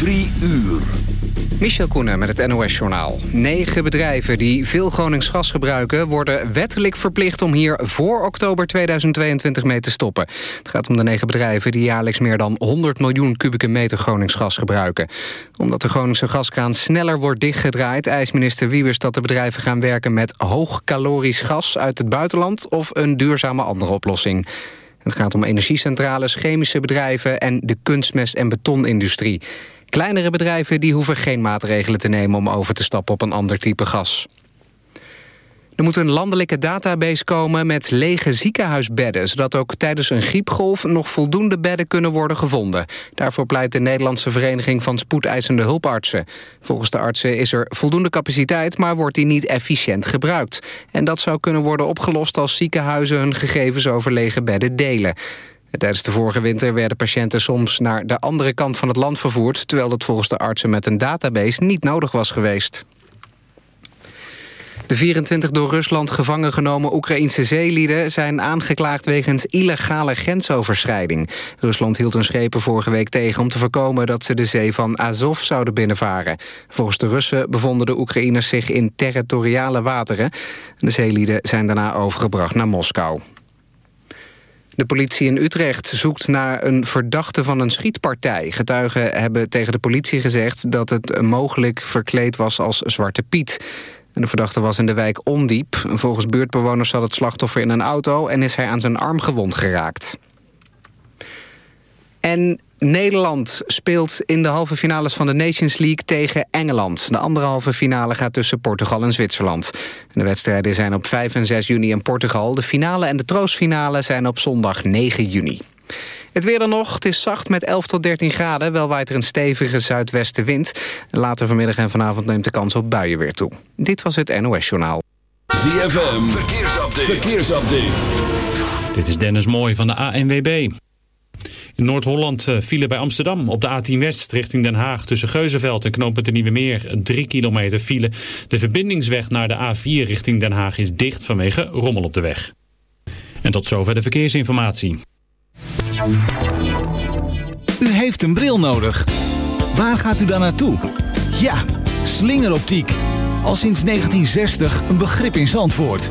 Drie uur. Michel Koenen met het NOS-journaal. Negen bedrijven die veel Gronings gas gebruiken... worden wettelijk verplicht om hier voor oktober 2022 mee te stoppen. Het gaat om de negen bedrijven die jaarlijks meer dan 100 miljoen kubieke meter Gronings gas gebruiken. Omdat de Groningse gaskraan sneller wordt dichtgedraaid... eist minister Wiebers dat de bedrijven gaan werken met hoogkalorisch gas uit het buitenland... of een duurzame andere oplossing. Het gaat om energiecentrales, chemische bedrijven en de kunstmest- en betonindustrie. Kleinere bedrijven die hoeven geen maatregelen te nemen om over te stappen op een ander type gas. Er moet een landelijke database komen met lege ziekenhuisbedden... zodat ook tijdens een griepgolf nog voldoende bedden kunnen worden gevonden. Daarvoor pleit de Nederlandse Vereniging van Spoedeisende Hulpartsen. Volgens de artsen is er voldoende capaciteit, maar wordt die niet efficiënt gebruikt. En dat zou kunnen worden opgelost als ziekenhuizen hun gegevens over lege bedden delen. Tijdens de vorige winter werden patiënten soms naar de andere kant van het land vervoerd... terwijl dat volgens de artsen met een database niet nodig was geweest. De 24 door Rusland gevangen genomen Oekraïnse zeelieden... zijn aangeklaagd wegens illegale grensoverschrijding. Rusland hield hun schepen vorige week tegen om te voorkomen... dat ze de zee van Azov zouden binnenvaren. Volgens de Russen bevonden de Oekraïners zich in territoriale wateren. De zeelieden zijn daarna overgebracht naar Moskou. De politie in Utrecht zoekt naar een verdachte van een schietpartij. Getuigen hebben tegen de politie gezegd dat het mogelijk verkleed was als Zwarte Piet. De verdachte was in de wijk Ondiep. Volgens buurtbewoners zat het slachtoffer in een auto... en is hij aan zijn arm gewond geraakt. En Nederland speelt in de halve finales van de Nations League tegen Engeland. De andere halve finale gaat tussen Portugal en Zwitserland. De wedstrijden zijn op 5 en 6 juni in Portugal. De finale en de troostfinale zijn op zondag 9 juni. Het weer dan nog. Het is zacht met 11 tot 13 graden. Wel waait er een stevige zuidwestenwind. Later vanmiddag en vanavond neemt de kans op buien weer toe. Dit was het NOS Journaal. ZFM, verkeersupdate. verkeersupdate. Dit is Dennis Mooij van de ANWB. In Noord-Holland eh, vielen bij Amsterdam op de A10 West richting Den Haag... tussen Geuzenveld en Knooppunt de Nieuwe Meer. Drie kilometer file. De verbindingsweg naar de A4 richting Den Haag is dicht vanwege rommel op de weg. En tot zover de verkeersinformatie. U heeft een bril nodig. Waar gaat u dan naartoe? Ja, slingeroptiek. Al sinds 1960 een begrip in Zandvoort.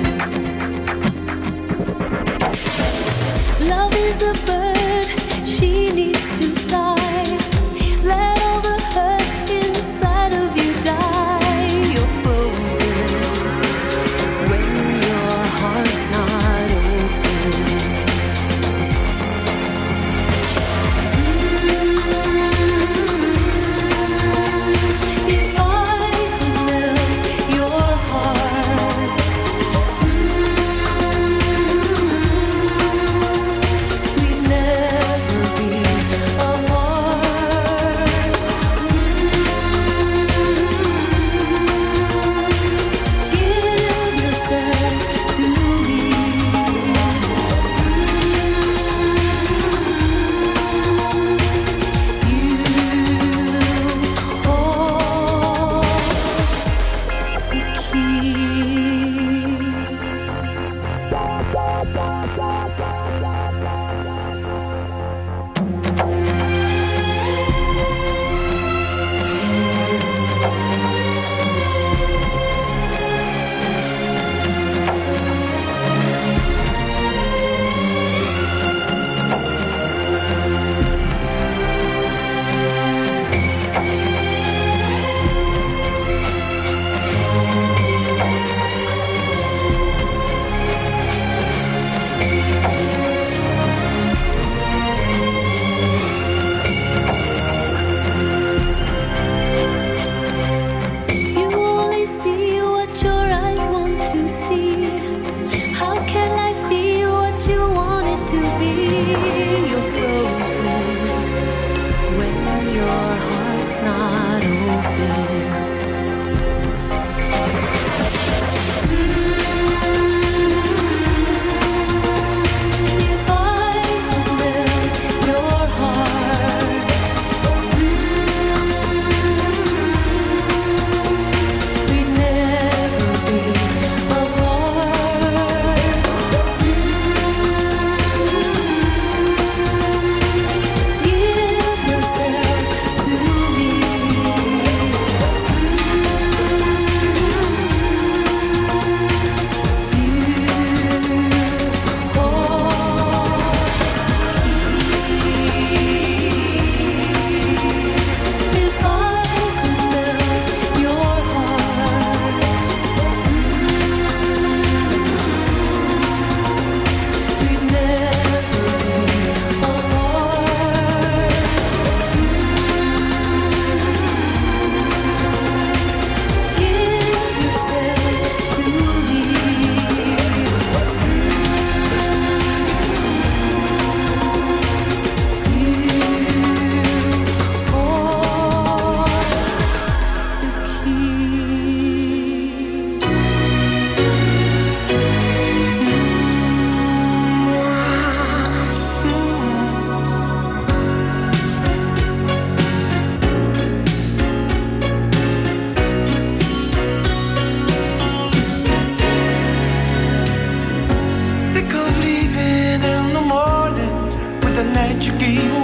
quem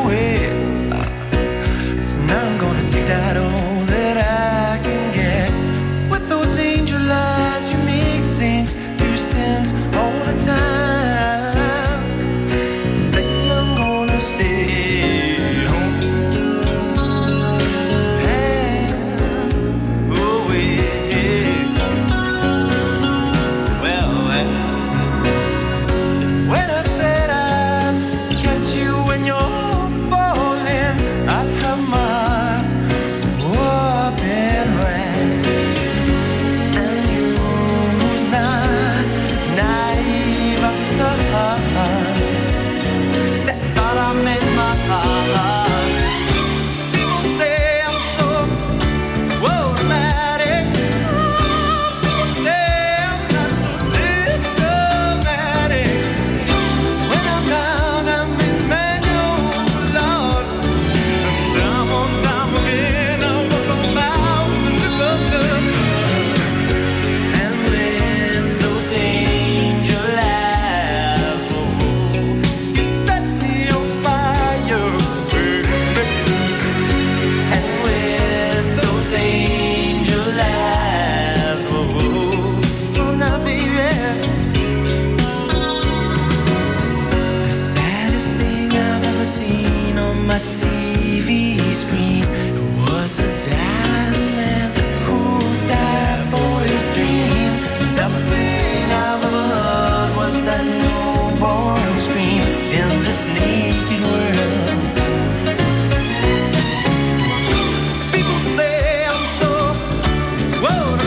Whoa.